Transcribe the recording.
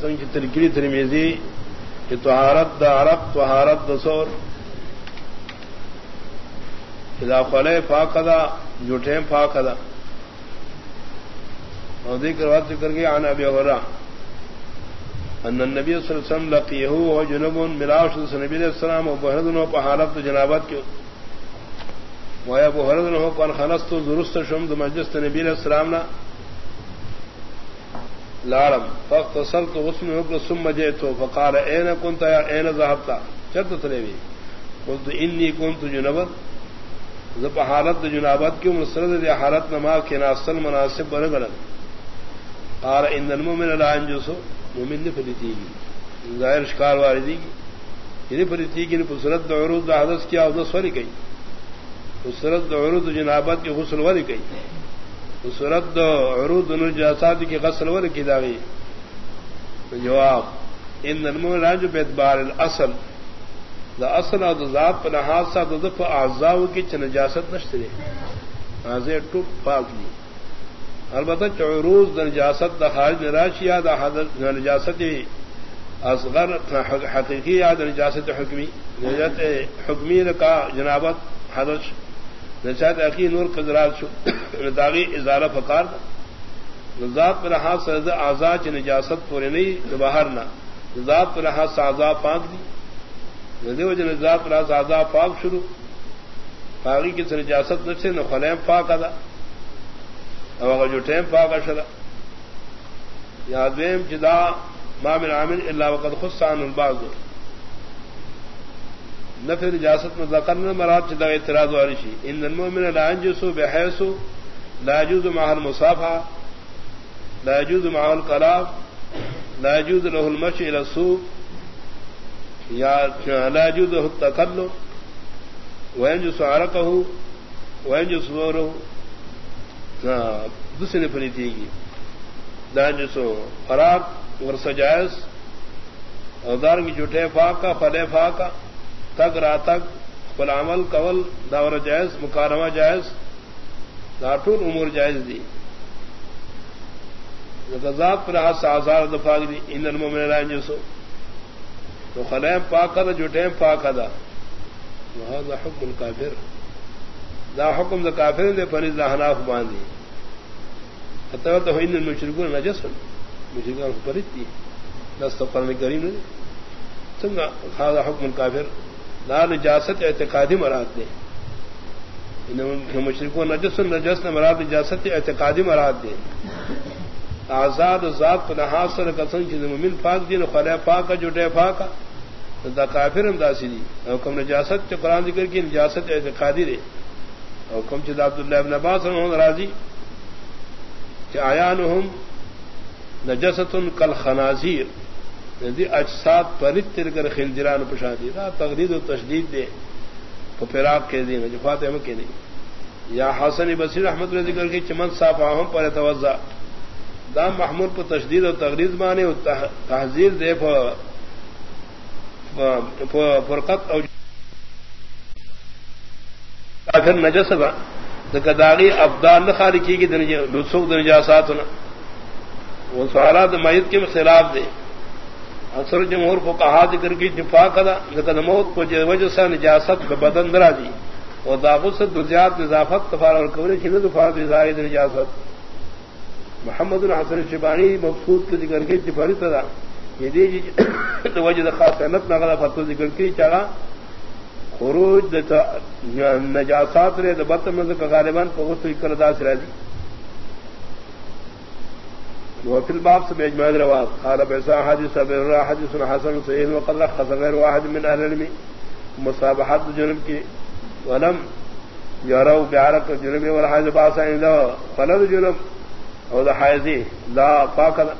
ترکری ترمیزی کہ توہارت دا عرب توہارت دسور اذا خلے فاقدا جھوٹے فاقدا اور ذکر وقت ذکر گیا عن ابی غرا ان النبی صلی اللہ علیہ وسلم لقیہ و جنوب ملاوش نبی علیہ السلام و بہردن و پہارت جنابت کیوں ویا بہردن ہو کن خنست درست شمد مجلس نبی علیہ السلام نا. لارم. فخت سل تو اس میں حکم سم جے تو فقال این کنت یا این ذهبت؟ چرت تلوی قلت انی کنت جنبت زب حالت جنابت کیوں مسرد دی حالت نما کے ناصل مناسب بن گلن قال ان المؤمن لا ينجس. مومن نے فلیتی گی ظاہر شکار واردی کی یعنی یہ فلیتی کی پسرت عروض حدث کیا او دس وری گئی پسرت عروض جنابت کی غسل وری گئی سورت عروض نجاسات کی غسل ور کی داغی جواب. ان نرمو راج بیتبار الاصل دا اصل اور ذات پر حادثہ تو دف اعضاء کی چ نجاست نشترے حاضر ٹوٹ پاک دی البتہ عروض دا نجاست دا خارج نراشی یا دا حدث نجاست اصغر حقیقی یا دا نجاست حکمی. نجاست حکمی کا جنابت حدث نشاد عقی نور قدرات شو. داغی ازارہ فکار ذات پر ہاتھ سے آزاد نجاست پورے نہیں باہر نہ. ذات پر ہاتھ سے آزاد پاک دی. ندی وجہ ذات پر ہاتھ آزاد پاک شروع. پاگی کی نجاست نہ سے نہ خلیم پاک ادا. اب اگر جو ٹیم پاک اشرا یا دیم جدا مامن عامل اللہ وقت خود سان الباغ نفر اجازت میں ذکر مراد چدا اعتراض والی شی. ان المؤمن لا ينجس بحيث لا يجوز معه المصافحه لا يجوز معه الكلام لا يجوز له المشي الى السوق، یا لا يجوز له التكلم وينجس عرقه وينجس صوره دوسری فری تھی گی دانجسو فراق ورسجائز اور دار کی جھوٹے فاقا فلے فاقا تک را تک فل عمل قول دور جائز، مکارمہ جائز داٹور امور جائز دی غذاب پر ہاتھ سے آزار دفاع دی، ان نرموں میں رائے تو خلیم پاک دا جٹیم پاک دا وہاں دا حکم کافر دا حکم دا کافر دے فنیز دا حناف باندھی اتوا تو ان مشرکون نجس. مشرکان پرت دی دست قرن کریم نے سنگا خاصا حکم کافر لال اجازت اعتقادی مراد دے۔ مشرق و نجس نجس نے مراد اجازت اعتقادی مراد دے۔ آزاد ذات نحاس سر قسم چیز ممن پاک دی خلے پاک جٹے پاک۔ دا کافر ہم داسی دی۔ حکم نجاست چ قرآن ذکر کی نجاست اعتقادی رے حکم چیز عبداللہ ابن عباس رحمہ راضی۔ کہ آیا نہم نجست کل خنازیر اجساد پرت تر کر خلجران پشا دی. دا تقدید و تشدید دے. تو فراق کے دین جو فاتح کے نہیں یا حسن بصیر احمد نے ذکر کی چمن صاف آہم پر توجہ دام محمود پر تشدید و تقریر مانے تحزیر دے فرقت اور پھر نجس با. داغی ابدال نہ خالی کی گئی سکھ دنجاسات وہ سوالات میت کے خلاف دے. اکثر جمہور کو کہا ذکر کی جفا کدا لیکن موت کو وجہ سے نجاست بدن درا دی۔ اور داغت سے درجات نظافت تفار اور قبر چھن دفاع زائد نجاست۔ محمد الحسن شبانی مقصود کے ذکر کی جفاری تدا۔ یہ دی جی تو وجہ خاص صنعت نہ فتو ذکر کی چاہا خروج نجاسات رے دبت بتم کا غالباً بہت کردا سرا دی وفي الباب سبع اجماع الرواه قال بيسا حديث ابي حديث حسن صحيح، وقد رخص غير واحد من اهل العلم مصابحات الجنب کی ولم يروا بعرق الجنب ولا حاجه باس عنده فلد جنب او ذا حيزي لا، فاق